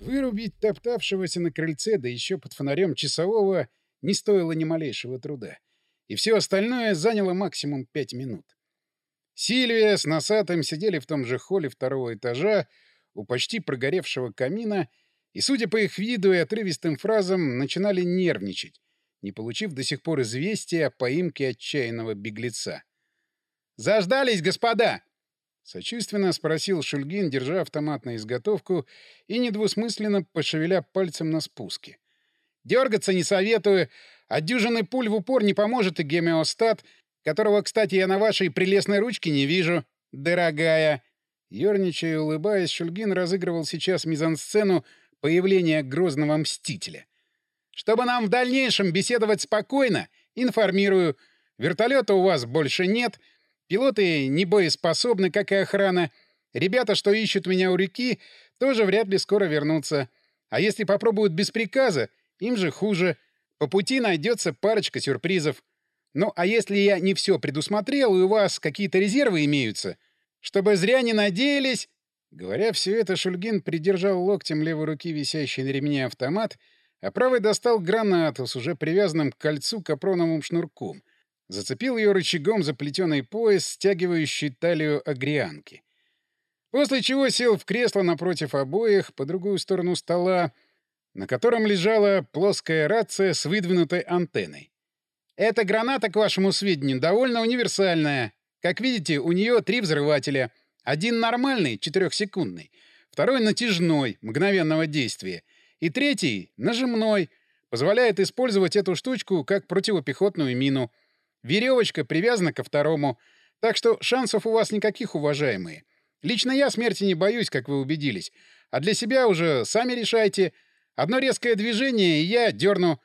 Вырубить топтавшегося на крыльце, да еще под фонарем часового, не стоило ни малейшего труда. И все остальное заняло максимум пять минут. Сильвия с носатым сидели в том же холле второго этажа у почти прогоревшего камина и, судя по их виду и отрывистым фразам, начинали нервничать, не получив до сих пор известия о поимке отчаянного беглеца. «Заждались, господа!» Сочувственно спросил Шульгин, держа автомат на изготовку и недвусмысленно пошевеля пальцем на спуске. «Дергаться не советую. От дюжины пуль в упор не поможет и гемеостат, которого, кстати, я на вашей прелестной ручке не вижу, дорогая». Ёрничая и улыбаясь, Шульгин разыгрывал сейчас мизансцену появления грозного мстителя. «Чтобы нам в дальнейшем беседовать спокойно, информирую. Вертолета у вас больше нет, Пилоты не боеспособны, как и охрана. Ребята, что ищут меня у реки, тоже вряд ли скоро вернутся. А если попробуют без приказа, им же хуже. По пути найдется парочка сюрпризов. Ну, а если я не все предусмотрел, и у вас какие-то резервы имеются, чтобы зря не надеялись... Говоря все это, Шульгин придержал локтем левой руки висящий на ремне автомат, а правый достал гранату с уже привязанным к кольцу капроновым шнурком — Зацепил ее рычагом за плетеный пояс, стягивающий талию агрианки. После чего сел в кресло напротив обоих, по другую сторону стола, на котором лежала плоская рация с выдвинутой антенной. Эта граната, к вашему сведению, довольно универсальная. Как видите, у нее три взрывателя. Один нормальный, четырехсекундный, второй натяжной, мгновенного действия, и третий — нажимной, позволяет использовать эту штучку как противопехотную мину — Веревочка привязана ко второму. Так что шансов у вас никаких, уважаемые. Лично я смерти не боюсь, как вы убедились. А для себя уже сами решайте. Одно резкое движение, и я дерну.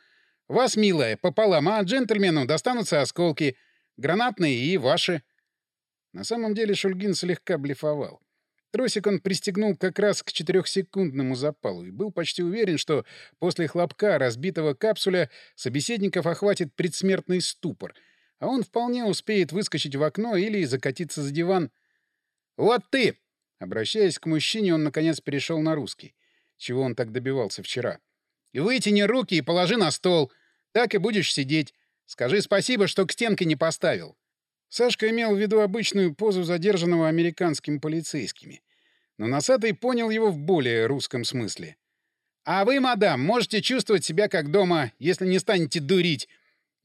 Вас, милая, пополам, а джентльмену достанутся осколки. Гранатные и ваши. На самом деле Шульгин слегка блефовал. Тросик он пристегнул как раз к четырехсекундному запалу и был почти уверен, что после хлопка разбитого капсуля собеседников охватит предсмертный ступор — а он вполне успеет выскочить в окно или закатиться за диван. «Вот ты!» Обращаясь к мужчине, он, наконец, перешел на русский, чего он так добивался вчера. «И вытяни руки и положи на стол. Так и будешь сидеть. Скажи спасибо, что к стенке не поставил». Сашка имел в виду обычную позу задержанного американскими полицейскими. Но носатый понял его в более русском смысле. «А вы, мадам, можете чувствовать себя как дома, если не станете дурить.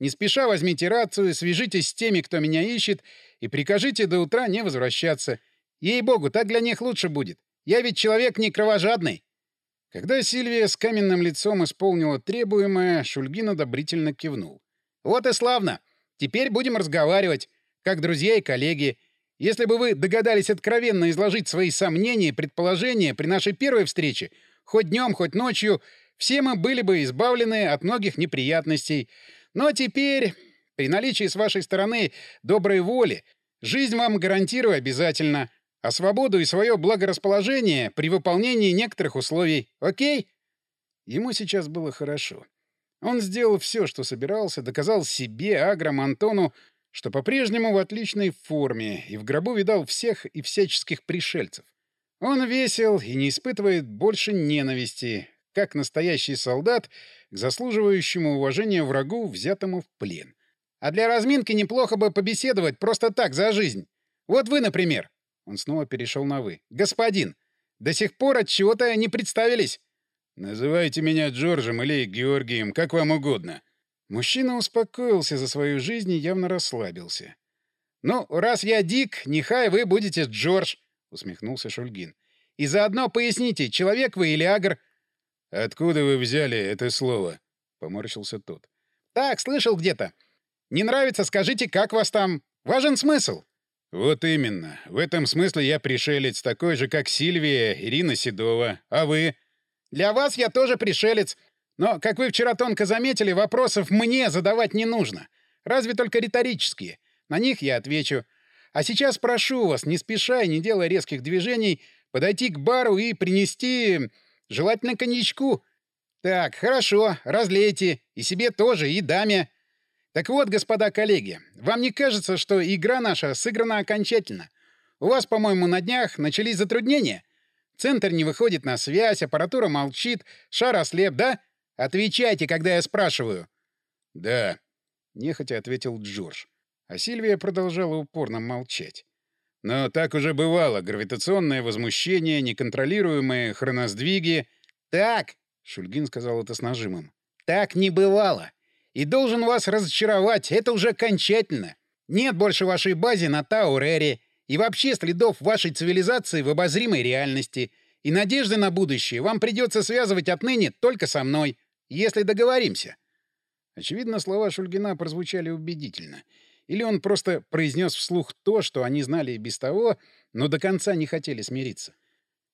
Не спеша возьмите рацию, свяжитесь с теми, кто меня ищет, и прикажите до утра не возвращаться. Ей-богу, так для них лучше будет. Я ведь человек не кровожадный. Когда Сильвия с каменным лицом исполнила требуемое, Шульгин одобрительно кивнул. «Вот и славно! Теперь будем разговаривать, как друзья и коллеги. Если бы вы догадались откровенно изложить свои сомнения и предположения при нашей первой встрече, хоть днем, хоть ночью, все мы были бы избавлены от многих неприятностей. Но теперь, при наличии с вашей стороны доброй воли, жизнь вам гарантирую обязательно, а свободу и свое благорасположение при выполнении некоторых условий. Окей? Ему сейчас было хорошо. Он сделал все, что собирался, доказал себе, Аграм, Антону, что по-прежнему в отличной форме и в гробу видал всех и всяческих пришельцев. Он весел и не испытывает больше ненависти, как настоящий солдат к заслуживающему уважения врагу, взятому в плен. А для разминки неплохо бы побеседовать просто так, за жизнь. Вот вы, например. Он снова перешел на «вы». «Господин, до сих пор от чего-то не представились». «Называйте меня Джорджем или Георгием, как вам угодно». Мужчина успокоился за свою жизнь и явно расслабился. «Ну, раз я Дик, нехай вы будете Джордж», — усмехнулся Шульгин. «И заодно поясните, человек вы или агр, «Откуда вы взяли это слово?» — поморщился тот. «Так, слышал где-то. Не нравится, скажите, как вас там? Важен смысл». «Вот именно. В этом смысле я пришелец, такой же, как Сильвия, Ирина Седова. А вы?» «Для вас я тоже пришелец. Но, как вы вчера тонко заметили, вопросов мне задавать не нужно. Разве только риторические. На них я отвечу. А сейчас прошу вас, не спеша и не делая резких движений, подойти к бару и принести Желательно коньячку. Так, хорошо, разлейте. И себе тоже, и даме. Так вот, господа коллеги, вам не кажется, что игра наша сыграна окончательно? У вас, по-моему, на днях начались затруднения? Центр не выходит на связь, аппаратура молчит, шар ослеп, да? Отвечайте, когда я спрашиваю. — Да, — нехотя ответил Джордж. А Сильвия продолжала упорно молчать. Но так уже бывало. Гравитационное возмущение, неконтролируемые хроносдвиги. «Так!» — Шульгин сказал это с нажимом. «Так не бывало. И должен вас разочаровать. Это уже окончательно. Нет больше вашей базе на Таурере. И вообще следов вашей цивилизации в обозримой реальности. И надежды на будущее вам придется связывать отныне только со мной, если договоримся». Очевидно, слова Шульгина прозвучали убедительно — или он просто произнес вслух то, что они знали и без того, но до конца не хотели смириться.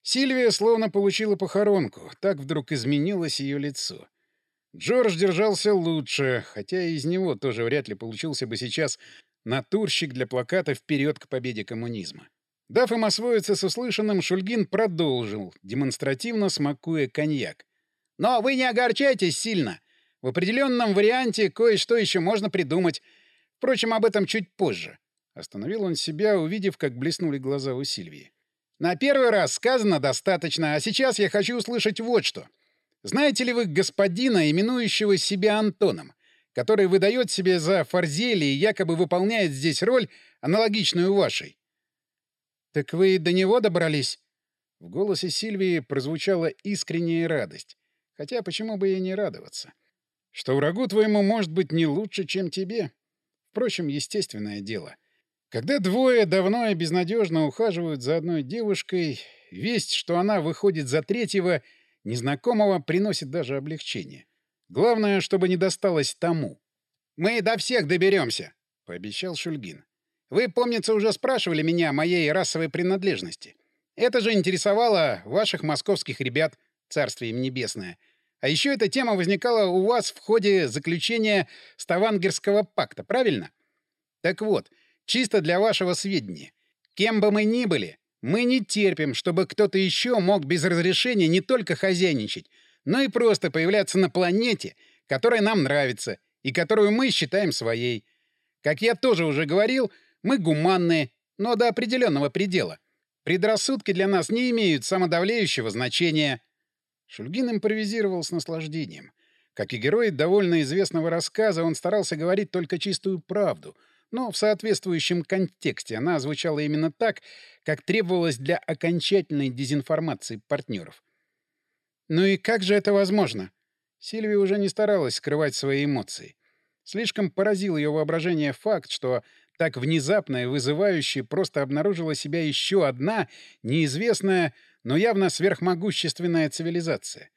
Сильвия словно получила похоронку, так вдруг изменилось ее лицо. Джордж держался лучше, хотя из него тоже вряд ли получился бы сейчас натурщик для плаката «Вперед к победе коммунизма». Дав им освоиться с услышанным, Шульгин продолжил, демонстративно смакуя коньяк. «Но вы не огорчайтесь сильно. В определенном варианте кое-что еще можно придумать. Впрочем, об этом чуть позже. Остановил он себя, увидев, как блеснули глаза у Сильвии. «На первый раз сказано достаточно, а сейчас я хочу услышать вот что. Знаете ли вы господина, именующего себя Антоном, который выдает себе за Фарзели и якобы выполняет здесь роль, аналогичную вашей?» «Так вы до него добрались?» В голосе Сильвии прозвучала искренняя радость. Хотя почему бы ей не радоваться? Что врагу твоему может быть не лучше, чем тебе. Впрочем, естественное дело. Когда двое давно и безнадежно ухаживают за одной девушкой, весть, что она выходит за третьего, незнакомого, приносит даже облегчение. Главное, чтобы не досталось тому. «Мы до всех доберемся», — пообещал Шульгин. «Вы, помнится, уже спрашивали меня о моей расовой принадлежности. Это же интересовало ваших московских ребят, царствие им небесное. А еще эта тема возникала у вас в ходе заключения Ставангерского пакта, правильно? Так вот, чисто для вашего сведения. Кем бы мы ни были, мы не терпим, чтобы кто-то еще мог без разрешения не только хозяйничать, но и просто появляться на планете, которая нам нравится и которую мы считаем своей. Как я тоже уже говорил, мы гуманные, но до определенного предела. Предрассудки для нас не имеют самодавляющего значения — Шульгин импровизировал с наслаждением. Как и герой довольно известного рассказа, он старался говорить только чистую правду, но в соответствующем контексте она звучала именно так, как требовалось для окончательной дезинформации партнеров. «Ну и как же это возможно?» Сильвия уже не старалась скрывать свои эмоции. Слишком поразил ее воображение факт, что так внезапно и вызывающе просто обнаружила себя еще одна, неизвестная, но явно сверхмогущественная цивилизация.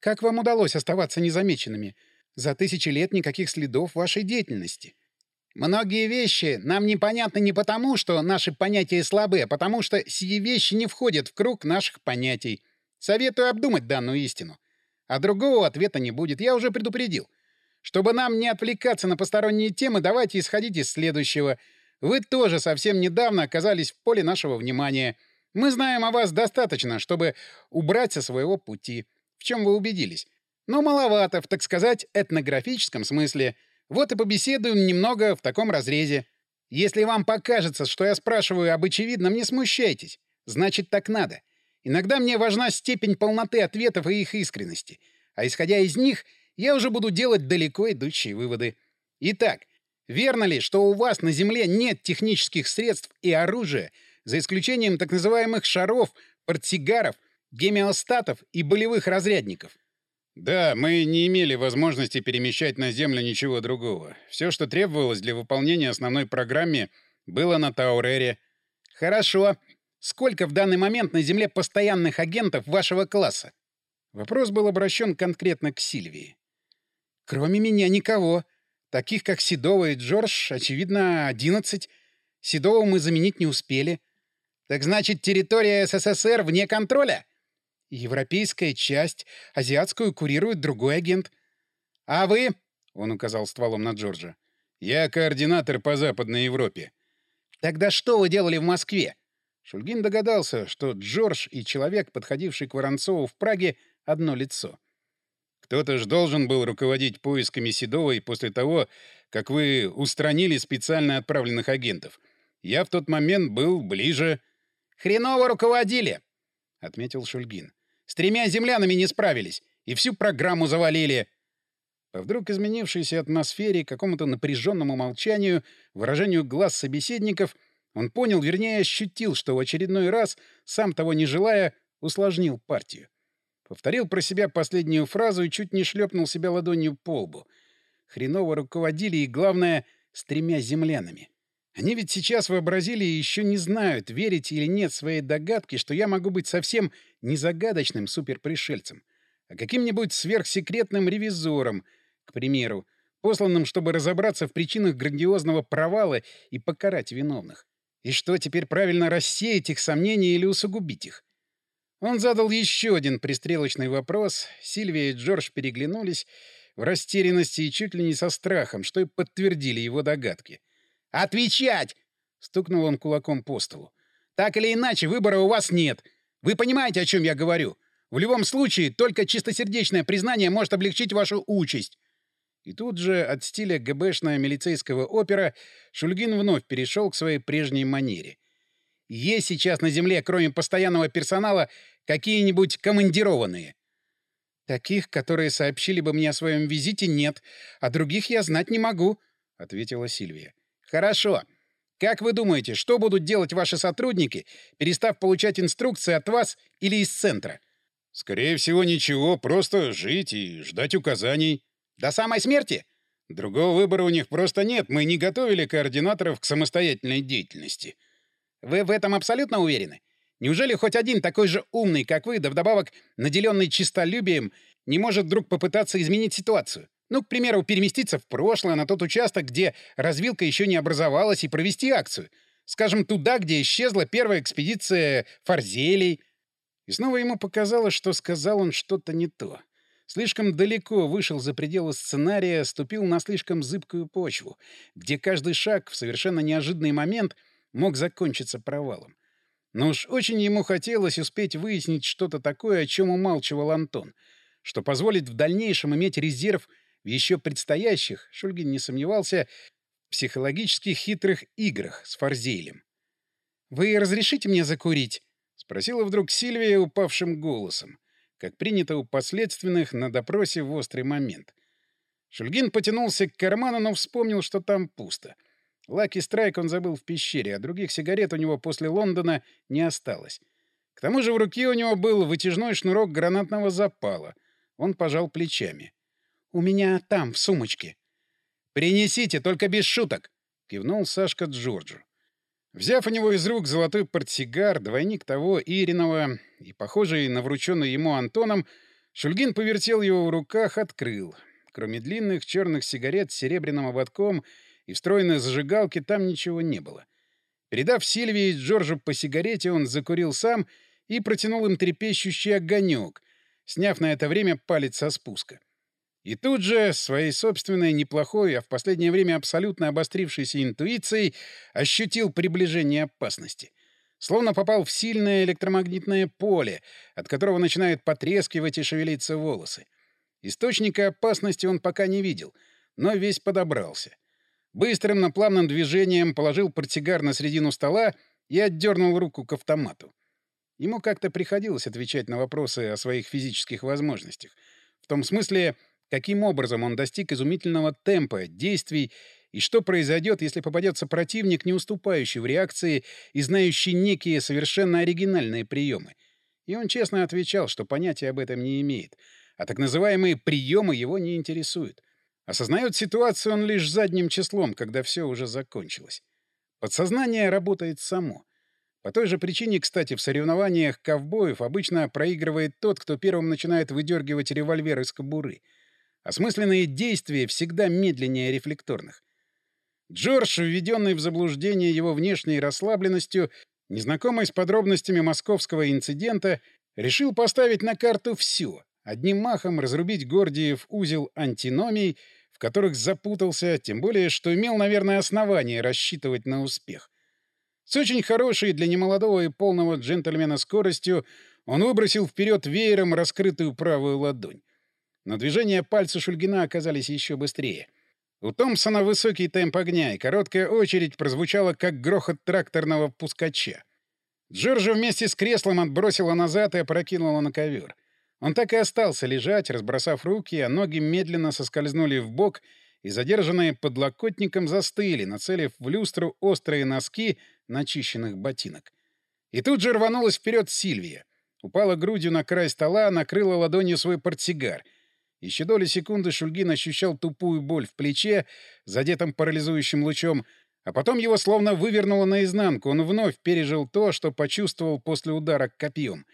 Как вам удалось оставаться незамеченными? За тысячи лет никаких следов вашей деятельности. Многие вещи нам непонятны не потому, что наши понятия слабы, а потому что сие вещи не входят в круг наших понятий. Советую обдумать данную истину. А другого ответа не будет, я уже предупредил. Чтобы нам не отвлекаться на посторонние темы, давайте исходить из следующего. Вы тоже совсем недавно оказались в поле нашего внимания — мы знаем о вас достаточно, чтобы убрать со своего пути. В чем вы убедились? Но маловато, в, так сказать, этнографическом смысле. Вот и побеседуем немного в таком разрезе. Если вам покажется, что я спрашиваю об очевидном, не смущайтесь. Значит, так надо. Иногда мне важна степень полноты ответов и их искренности. А исходя из них, я уже буду делать далеко идущие выводы. Итак, верно ли, что у вас на Земле нет технических средств и оружия, за исключением так называемых шаров, портсигаров, гемиостатов и болевых разрядников. Да, мы не имели возможности перемещать на Землю ничего другого. Все, что требовалось для выполнения основной программы, было на Таурере. Хорошо. Сколько в данный момент на Земле постоянных агентов вашего класса? Вопрос был обращен конкретно к Сильвии. Кроме меня никого. Таких, как Седова и Джордж, очевидно, одиннадцать. Седову мы заменить не успели. Так значит, территория СССР вне контроля? Европейская часть, азиатскую курирует другой агент. А вы? Он указал стволом на Джорджа. Я координатор по Западной Европе. Тогда что вы делали в Москве? Шульгин догадался, что Джордж и человек, подходивший к Воронцову в Праге, одно лицо. Кто-то ж должен был руководить поисками Седовой после того, как вы устранили специально отправленных агентов. Я в тот момент был ближе... Хреново руководили. отметил Шульгин. «С тремя землянами не справились, и всю программу завалили!» По вдруг изменившейся атмосфере, какому-то напряженному молчанию, выражению глаз собеседников, он понял, вернее, ощутил, что в очередной раз, сам того не желая, усложнил партию. Повторил про себя последнюю фразу и чуть не шлепнул себя ладонью по лбу. Хреново руководили и, главное, с тремя землянами. Они ведь сейчас вообразили и еще не знают, верить или нет своей догадке, что я могу быть совсем не загадочным суперпришельцем, а каким-нибудь сверхсекретным ревизором, к примеру, посланным, чтобы разобраться в причинах грандиозного провала и покарать виновных. И что, теперь правильно рассеять их сомнения или усугубить их? Он задал еще один пристрелочный вопрос. Сильвия и Джордж переглянулись в растерянности и чуть ли не со страхом, что и подтвердили его догадки. «Отвечать!» — стукнул он кулаком по столу. «Так или иначе, выбора у вас нет. Вы понимаете, о чем я говорю? В любом случае, только чистосердечное признание может облегчить вашу участь». И тут же от стиля ГБшного милицейского опера Шульгин вновь перешел к своей прежней манере. Есть сейчас на Земле, кроме постоянного персонала, какие-нибудь командированные? Таких, которые сообщили бы мне о своем визите, нет, а других я знать не могу, — ответила Сильвия. Хорошо. Как вы думаете, что будут делать ваши сотрудники, перестав получать инструкции от вас или из центра? Скорее всего, ничего, просто жить и ждать указаний. До самой смерти? Другого выбора у них просто нет. Мы не готовили координаторов к самостоятельной деятельности. Вы в этом абсолютно уверены? Неужели хоть один такой же умный, как вы, да вдобавок наделенный чистолюбием, не может вдруг попытаться изменить ситуацию? Ну, к примеру, переместиться в прошлое, на тот участок, где развилка еще не образовалась, и провести акцию. Скажем, туда, где исчезла первая экспедиция Фарзелей. И снова ему показалось, что сказал он что-то не то. Слишком далеко вышел за пределы сценария, ступил на слишком зыбкую почву, где каждый шаг в совершенно неожиданный момент мог закончиться провалом. Но уж очень ему хотелось успеть выяснить что-то такое, о чем умалчивал Антон, что позволит в дальнейшем иметь резерв в еще предстоящих, Шульгин не сомневался, психологических хитрых играх с Фарзейлем. «Вы разрешите мне закурить?» — спросила вдруг Сильвия упавшим голосом как принято у последственных на допросе в острый момент. Шульгин потянулся к карману, но вспомнил, что там пусто. Лаки Страйк он забыл в пещере, а других сигарет у него после Лондона не осталось. К тому же в руке у него был вытяжной шнурок гранатного запала. Он пожал плечами. «У меня там, в сумочке». «Принесите, только без шуток!» — кивнул Сашка Джорджу. Взяв у него из рук золотой портсигар, двойник того Иринова и похожий на врученный ему Антоном, Шульгин повертел его в руках, открыл. Кроме длинных черных сигарет с серебряным ободком и встроенной зажигалки там ничего не было. Передав Сильвии и Джорджу по сигарете, он закурил сам и протянул им трепещущий огонек, сняв на это время палец со спуска. И тут же, своей собственной неплохой, а в последнее время абсолютно обострившейся интуицией, ощутил приближение опасности. Словно попал в сильное электромагнитное поле, от которого начинают потрескивать и шевелиться волосы. Источника опасности он пока не видел, но весь подобрался. Быстрым, но плавным движением положил портсигар на середину стола и отдернул руку к автомату. Ему как-то приходилось отвечать на вопросы о своих физических возможностях. В том смысле, каким образом он достиг изумительного темпа действий и что произойдет, если попадется противник, не уступающий в реакции и знающий некие совершенно оригинальные приемы. И он честно отвечал, что понятия об этом не имеет, а так называемые приемы его не интересуют. Осознает ситуацию он лишь задним числом, когда все уже закончилось. Подсознание работает само. По той же причине, кстати, в соревнованиях ковбоев обычно проигрывает тот, кто первым начинает выдергивать револьвер из кобуры — Осмысленные действия всегда медленнее рефлекторных. Джордж, введенный в заблуждение его внешней расслабленностью, незнакомый с подробностями московского инцидента, решил поставить на карту все, одним махом разрубить Гордиев узел антиномий, в которых запутался, тем более, что имел, наверное, основание рассчитывать на успех. С очень хорошей для немолодого и полного джентльмена скоростью он выбросил вперед веером раскрытую правую ладонь но движения пальца Шульгина оказались еще быстрее. У Томпсона высокий темп огня, и короткая очередь прозвучала, как грохот тракторного пускача. Джорджа вместе с креслом отбросила назад и опрокинула на ковер. Он так и остался лежать, разбросав руки, а ноги медленно соскользнули в бок и, задержанные подлокотником, застыли, нацелив в люстру острые носки начищенных ботинок. И тут же рванулась вперед Сильвия. Упала грудью на край стола, накрыла ладонью свой портсигар. Еще доли секунды Шульгин ощущал тупую боль в плече, задетом парализующим лучом, а потом его словно вывернуло наизнанку. Он вновь пережил то, что почувствовал после удара копьем.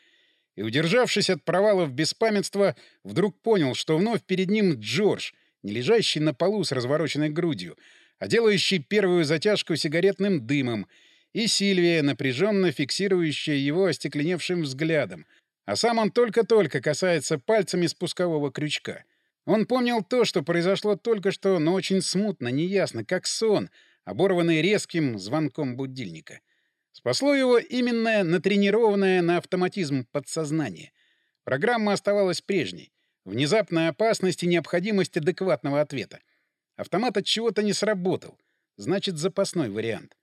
И, удержавшись от провала в беспамятство, вдруг понял, что вновь перед ним Джордж, не лежащий на полу с развороченной грудью, а делающий первую затяжку сигаретным дымом, и Сильвия, напряженно фиксирующая его остекленевшим взглядом. А сам он только-только касается пальцами спускового крючка. Он помнил то, что произошло только что, но очень смутно, неясно, как сон — оборванный резким звонком будильника. Спасло его именно натренированное на автоматизм подсознание. Программа оставалась прежней. Внезапная опасность и необходимость адекватного ответа. Автомат от чего-то не сработал. Значит, запасной вариант.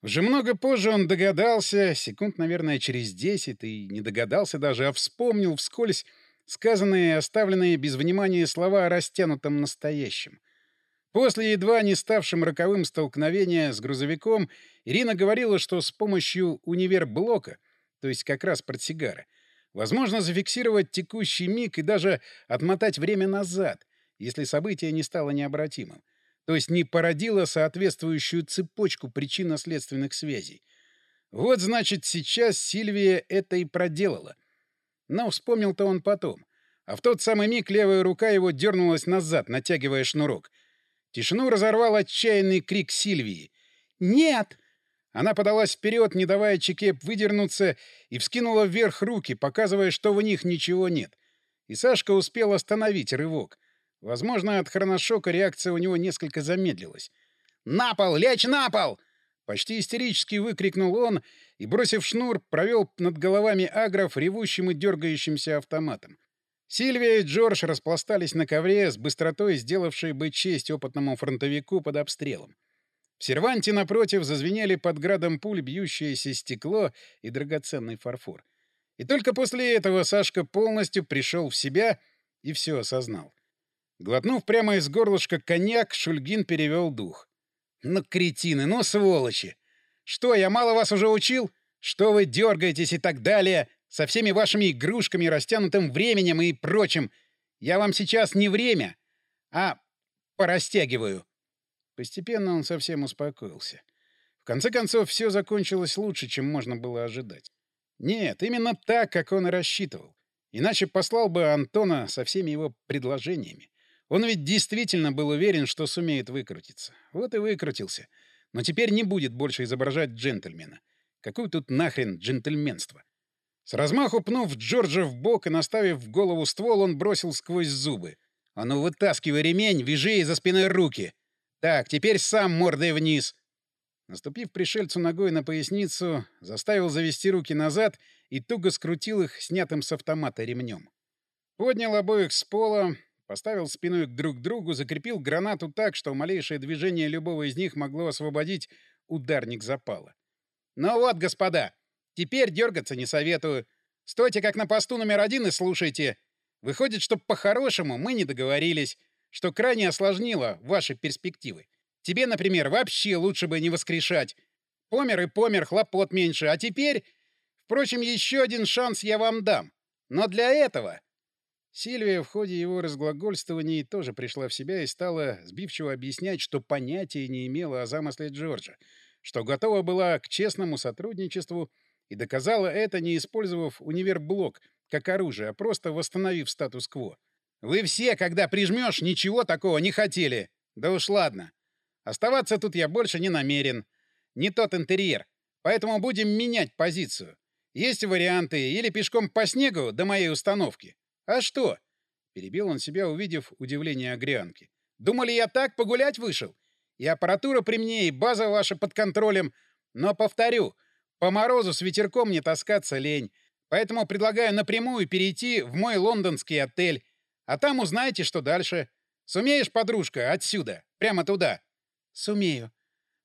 Уже много позже он догадался, секунд, наверное, через десять, и не догадался даже, а вспомнил вскользь сказанные и оставленные без внимания слова о растянутом настоящем. После едва не ставшим роковым столкновения с грузовиком, Ирина говорила, что с помощью универблока, то есть как раз портсигара, возможно зафиксировать текущий миг и даже отмотать время назад, если событие не стало необратимым, то есть не породило соответствующую цепочку причинно-следственных связей. Вот, значит, сейчас Сильвия это и проделала. Но вспомнил-то он потом. А в тот самый миг левая рука его дернулась назад, натягивая шнурок — Тишину разорвал отчаянный крик Сильвии. «Нет!» Она подалась вперед, не давая Чекеп выдернуться, и вскинула вверх руки, показывая, что в них ничего нет. И Сашка успел остановить рывок. Возможно, от хроношока реакция у него несколько замедлилась. «На пол! Лечь на пол!» Почти истерически выкрикнул он и, бросив шнур, провел над головами агров ревущим и дергающимся автоматом. Сильвия и Джордж распластались на ковре с быстротой, сделавшей бы честь опытному фронтовику под обстрелом. В серванте напротив зазвенели под градом пуль бьющееся стекло и драгоценный фарфор. И только после этого Сашка полностью пришел в себя и все осознал. Глотнув прямо из горлышка коньяк, Шульгин перевел дух. «Ну, кретины, ну, сволочи! Что, я мало вас уже учил? Что вы дергаетесь и так далее? Со всеми вашими игрушками, растянутым временем и прочим. Я вам сейчас не время, а порастягиваю. Постепенно он совсем успокоился. В конце концов, все закончилось лучше, чем можно было ожидать. Нет, именно так, как он и рассчитывал. Иначе послал бы Антона со всеми его предложениями. Он ведь действительно был уверен, что сумеет выкрутиться. Вот и выкрутился. Но теперь не будет больше изображать джентльмена. Какое тут нахрен джентльменство? С размаху пнув Джорджа в бок и наставив в голову ствол, он бросил сквозь зубы. «А ну, вытаскивай ремень, вяжи из-за спины руки! Так, теперь сам мордой вниз!» Наступив пришельцу ногой на поясницу, заставил завести руки назад и туго скрутил их снятым с автомата ремнем. Поднял обоих с пола, поставил спиной друг к другу, закрепил гранату так, что малейшее движение любого из них могло освободить ударник запала. «Ну вот, господа, Теперь дергаться не советую. Стойте как на посту номер один и слушайте. Выходит, что по-хорошему мы не договорились, что крайне осложнило ваши перспективы. Тебе, например, вообще лучше бы не воскрешать. Помер и помер, хлопот меньше. А теперь... Впрочем, еще один шанс я вам дам. Но для этого... Сильвия в ходе его разглагольствований тоже пришла в себя и стала сбивчиво объяснять, что понятия не имела о замысле Джорджа, что готова была к честному сотрудничеству и доказала это, не использовав универблок как оружие, а просто восстановив статус-кво. «Вы все, когда прижмешь, ничего такого не хотели. Да уж ладно. Оставаться тут я больше не намерен. Не тот интерьер. Поэтому будем менять позицию. Есть варианты или пешком по снегу до моей установки. А что?» Перебил он себя, увидев удивление Агрианки. «Думали, я так погулять вышел? И аппаратура при мне, и база ваша под контролем. Но, повторю, — по морозу с ветерком не таскаться лень, поэтому предлагаю напрямую перейти в мой лондонский отель, а там узнаете, что дальше. Сумеешь, подружка, отсюда, прямо туда? Сумею.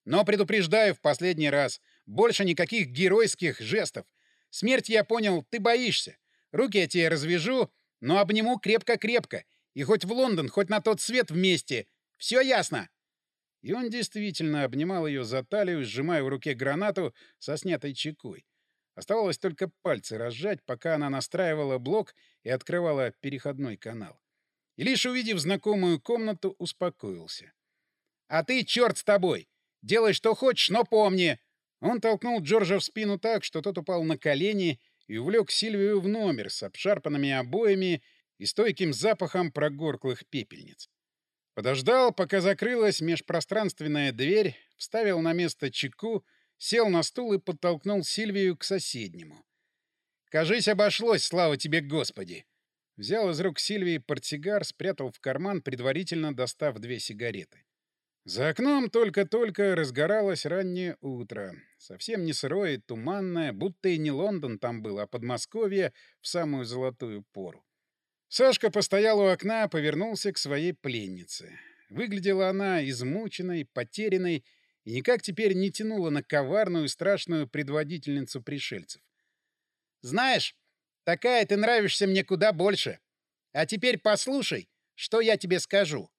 Но предупреждаю в последний раз. Больше никаких геройских жестов. Смерть, я понял, ты боишься. Руки я тебе развяжу, но обниму крепко-крепко. И хоть в Лондон, хоть на тот свет вместе. Все ясно?» И он действительно обнимал ее за талию, сжимая в руке гранату со снятой чекой. Оставалось только пальцы разжать, пока она настраивала блок и открывала переходной канал. И лишь увидев знакомую комнату, успокоился. «А ты, черт с тобой! Делай, что хочешь, но помни!» Он толкнул Джорджа в спину так, что тот упал на колени и увлек Сильвию в номер с обшарпанными обоями и стойким запахом прогорклых пепельниц. Подождал, пока закрылась межпространственная дверь, вставил на место чеку, сел на стул и подтолкнул Сильвию к соседнему. «Кажись, обошлось, слава тебе, Господи!» Взял из рук Сильвии портсигар, спрятал в карман, предварительно достав две сигареты. За окном только-только разгоралось раннее утро. Совсем не сырое и туманное, будто и не Лондон там был, а Подмосковье в самую золотую пору. Сашка постоял у окна, повернулся к своей пленнице. Выглядела она измученной, потерянной и никак теперь не тянула на коварную и страшную предводительницу пришельцев. «Знаешь, такая ты нравишься мне куда больше. А теперь послушай, что я тебе скажу».